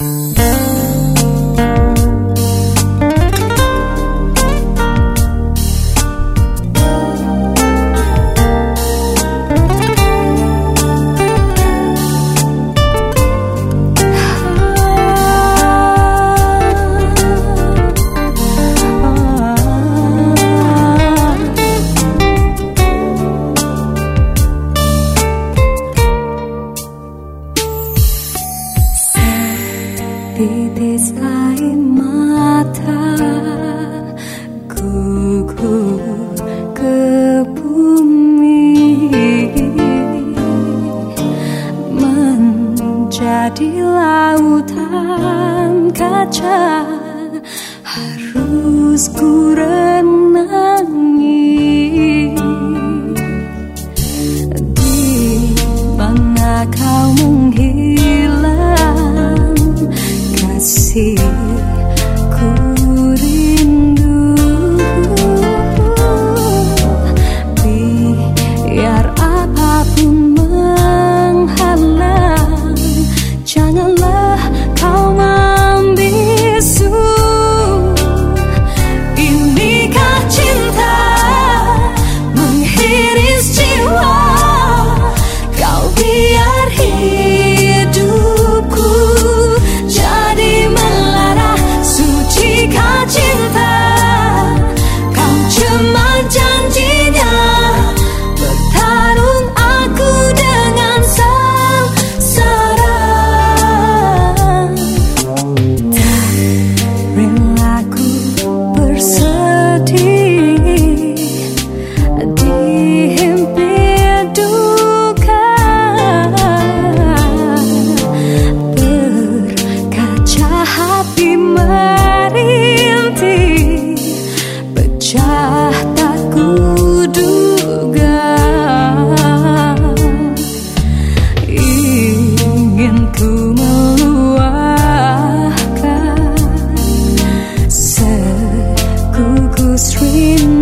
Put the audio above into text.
Mm-hmm. Kaca Harus ku renangi. Di mana kau menghilang sweet